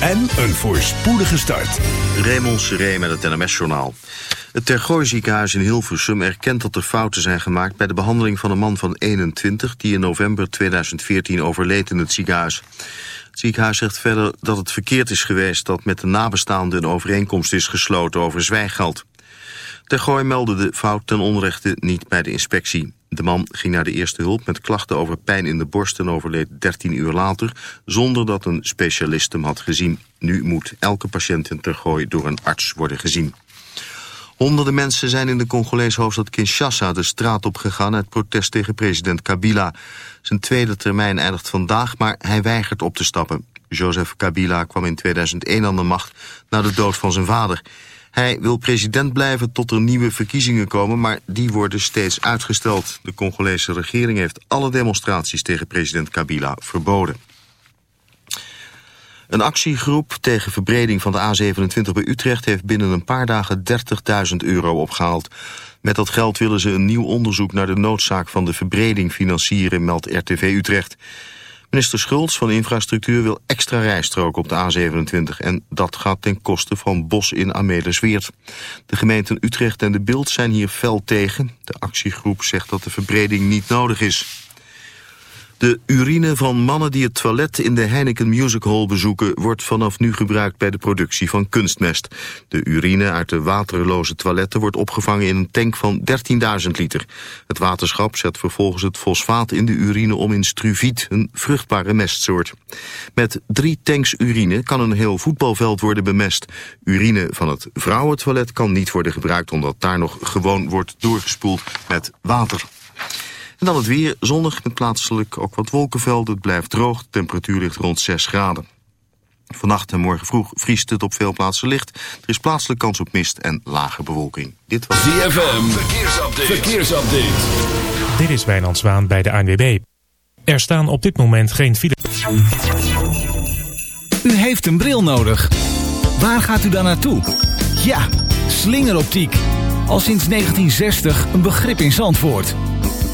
en een voorspoedige start. Raymond Seré met het NMS-journaal. Het Tergooi ziekenhuis in Hilversum erkent dat er fouten zijn gemaakt... bij de behandeling van een man van 21... die in november 2014 overleed in het ziekenhuis. Het ziekenhuis zegt verder dat het verkeerd is geweest... dat met de nabestaanden een overeenkomst is gesloten over zwijgeld. Tergooi meldde de fout ten onrechte niet bij de inspectie. De man ging naar de eerste hulp met klachten over pijn in de borst en overleed 13 uur later, zonder dat een specialist hem had gezien. Nu moet elke patiënt in Tergooi door een arts worden gezien. Honderden mensen zijn in de Congolese hoofdstad Kinshasa de straat op gegaan uit protest tegen president Kabila. Zijn tweede termijn eindigt vandaag, maar hij weigert op te stappen. Joseph Kabila kwam in 2001 aan de macht na de dood van zijn vader. Hij wil president blijven tot er nieuwe verkiezingen komen, maar die worden steeds uitgesteld. De Congolese regering heeft alle demonstraties tegen president Kabila verboden. Een actiegroep tegen verbreding van de A27 bij Utrecht heeft binnen een paar dagen 30.000 euro opgehaald. Met dat geld willen ze een nieuw onderzoek naar de noodzaak van de verbreding financieren, meldt RTV Utrecht. Minister Schultz van Infrastructuur wil extra rijstroken op de A27... en dat gaat ten koste van Bos in Amelisweert. De gemeenten Utrecht en De Bild zijn hier fel tegen. De actiegroep zegt dat de verbreding niet nodig is. De urine van mannen die het toilet in de Heineken Music Hall bezoeken... wordt vanaf nu gebruikt bij de productie van kunstmest. De urine uit de waterloze toiletten wordt opgevangen in een tank van 13.000 liter. Het waterschap zet vervolgens het fosfaat in de urine om in struviet... een vruchtbare mestsoort. Met drie tanks urine kan een heel voetbalveld worden bemest. Urine van het vrouwentoilet kan niet worden gebruikt... omdat daar nog gewoon wordt doorgespoeld met water. En dan het weer, zonnig met plaatselijk ook wat wolkenvelden. Het blijft droog, de temperatuur ligt rond 6 graden. Vannacht en morgen vroeg vriest het op veel plaatsen licht. Er is plaatselijk kans op mist en lage bewolking. Dit was ZFM, verkeersupdate. verkeersupdate. Dit is Wijnand Zwaan bij de ANWB. Er staan op dit moment geen file. U heeft een bril nodig. Waar gaat u dan naartoe? Ja, slingeroptiek. Al sinds 1960 een begrip in Zandvoort.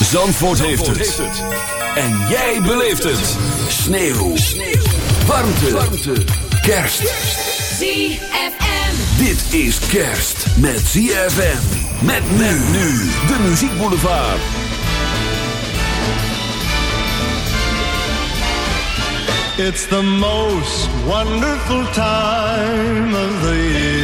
Zandvoort, heeft, het. En jij beleeft het. Sneeuw. Sneeuw. Warmte. Warmte. Kerst. ZFM. Dit is kerst met ZFM. Met men nu. De Muziekboulevard. It's the most wonderful time of the year.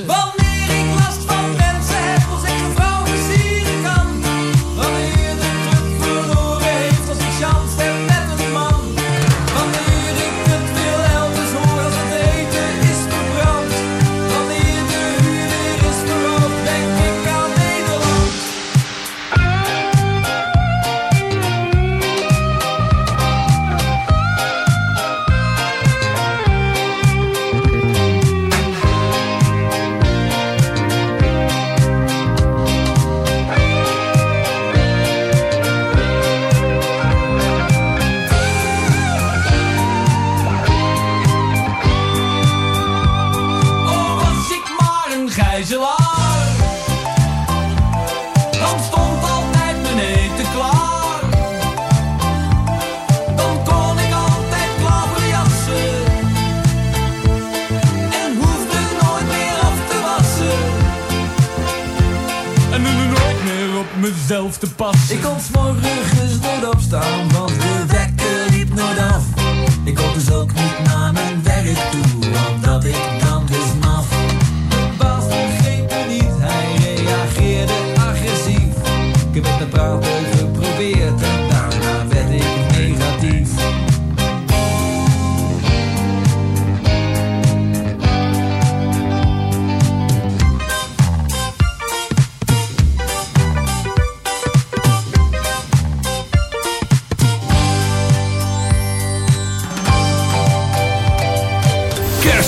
Vamos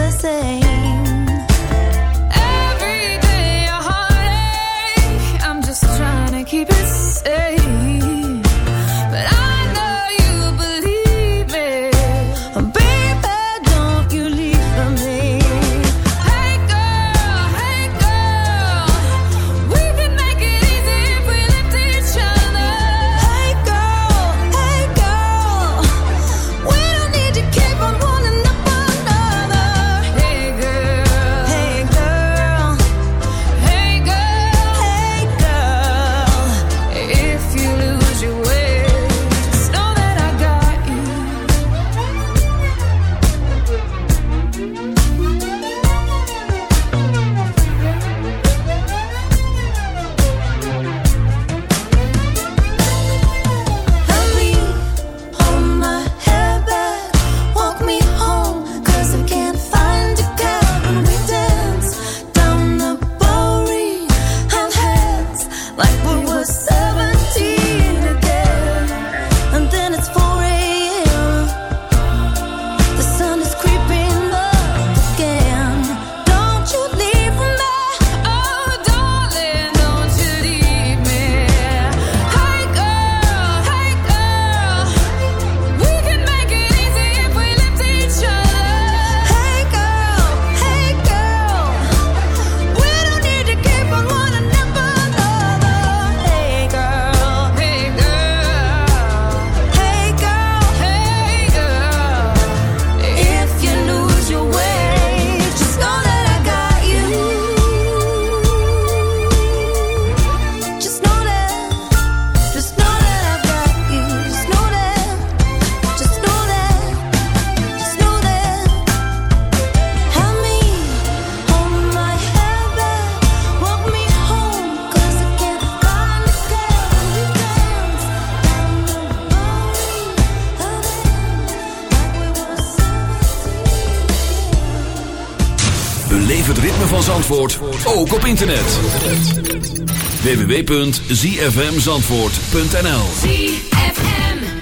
the same. Ook op internet. www.zfmzandvoort.nl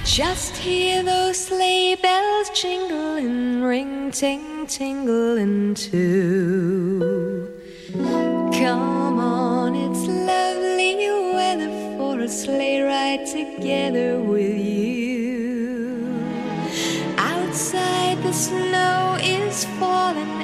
Just hear those sleigh bells jingling, ring ting tingling too. Come on, it's lovely weather for a sleigh ride together with you.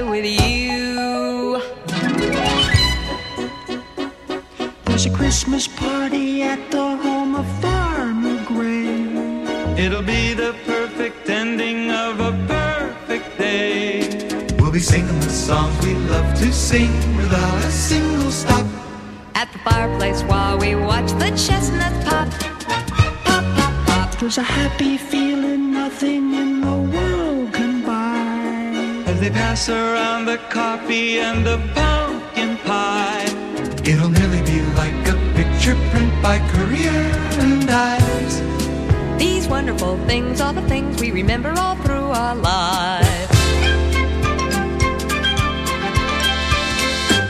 Ride together with you. There's a Christmas party at the home of Farmer Gray. It'll be the perfect ending of a perfect day. We'll be singing the songs we love to sing without a single stop. At the fireplace while we watch the chestnuts pop. Pop, pop, pop. There's a happy feeling nothing in they pass around the coffee and the pumpkin pie. It'll nearly be like a picture print by Currier and Ives. These wonderful things are the things we remember all through our lives.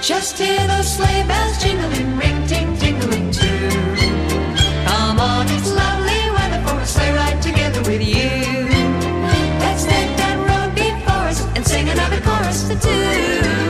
Just hear those sleigh bells jingling, ring ting tingling too. Come on, It's lovely weather for a sleigh ride together another chorus or two.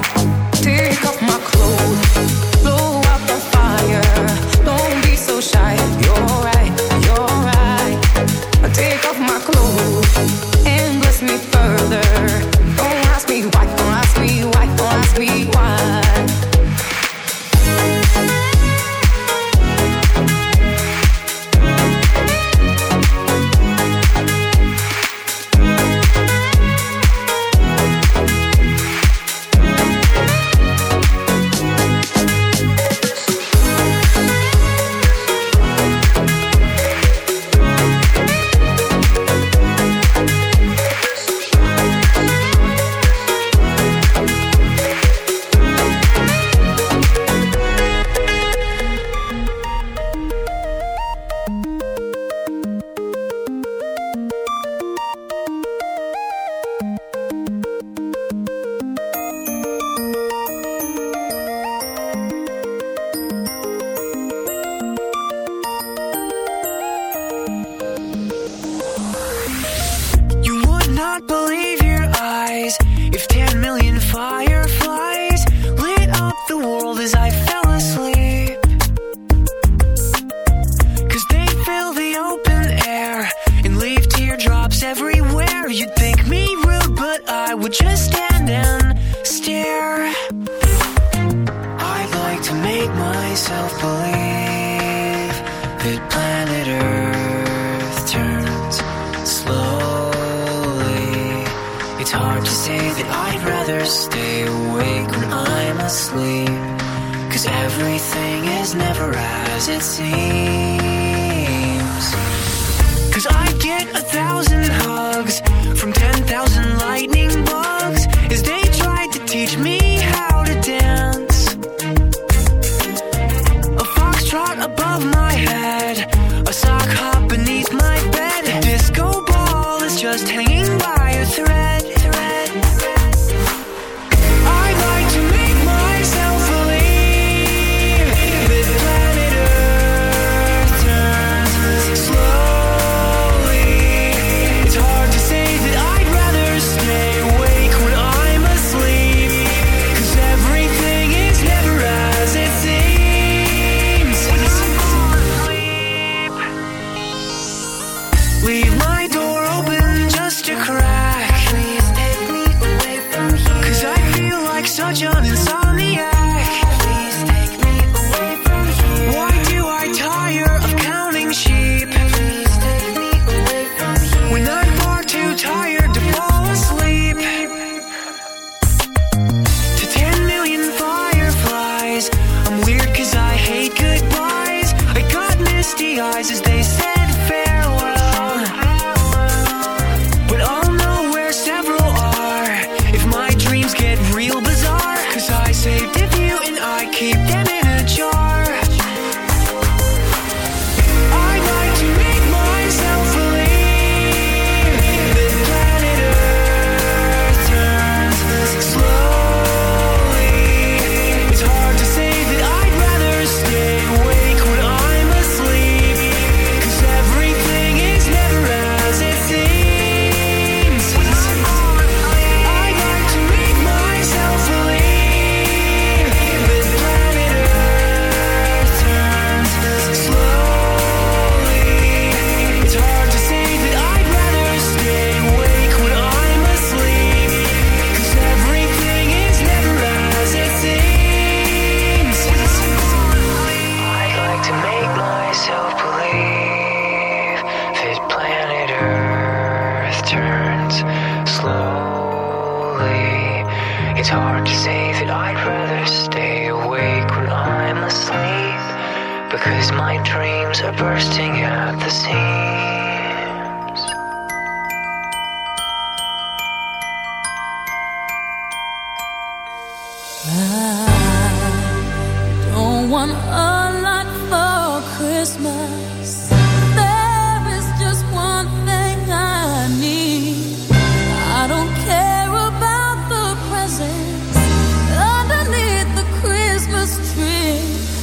me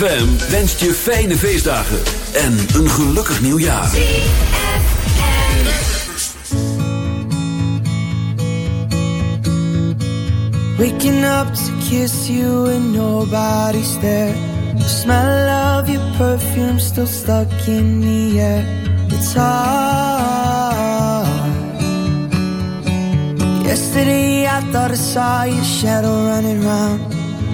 ZFM wenst je fijne feestdagen en een gelukkig nieuwjaar. Waking up to kiss you and nobody's there. The smell of your perfume still stuck in the air. It's hard. Yesterday I thought I saw your shadow running round.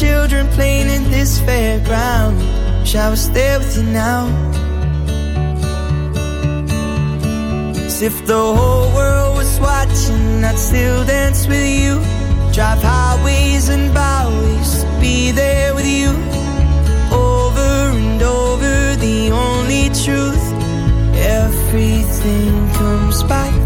children playing in this fairground. Wish I there with you now. 'Cause if the whole world was watching, I'd still dance with you. Drive highways and byways, be there with you. Over and over, the only truth. Everything comes back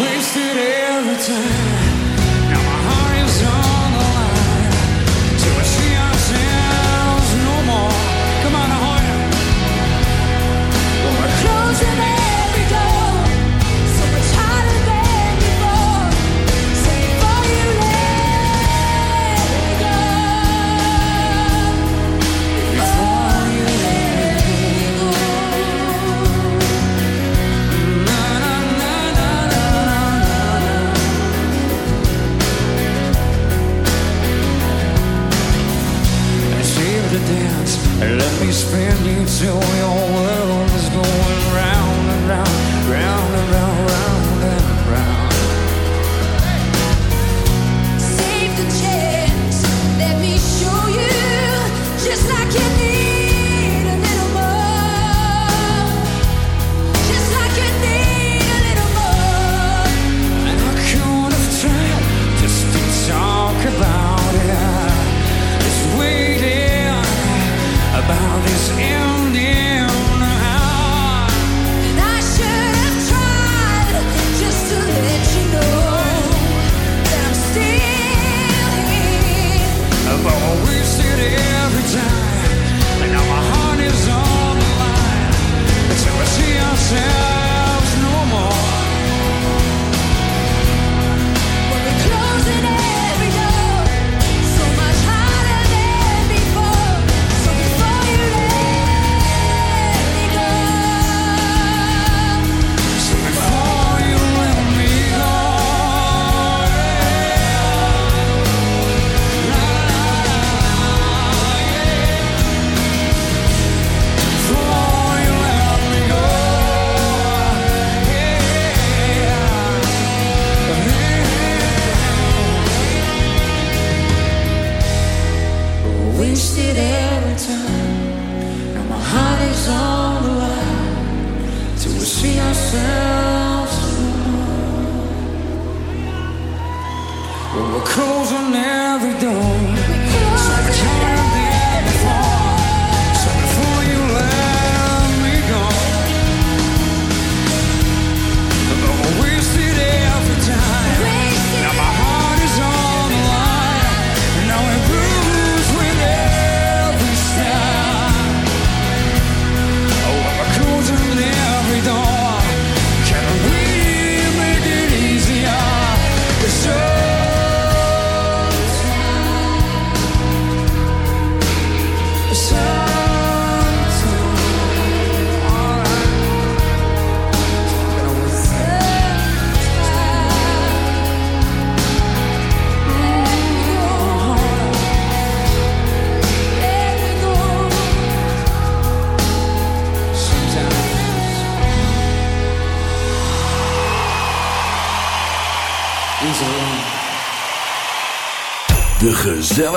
wasted every time.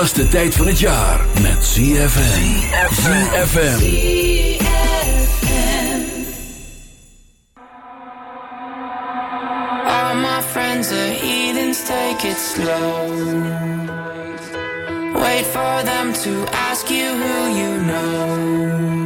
gezelligste tijd van het jaar met ZFM. ZFM. All my friends are heathens, take it slow. Wait for them to ask you who you know.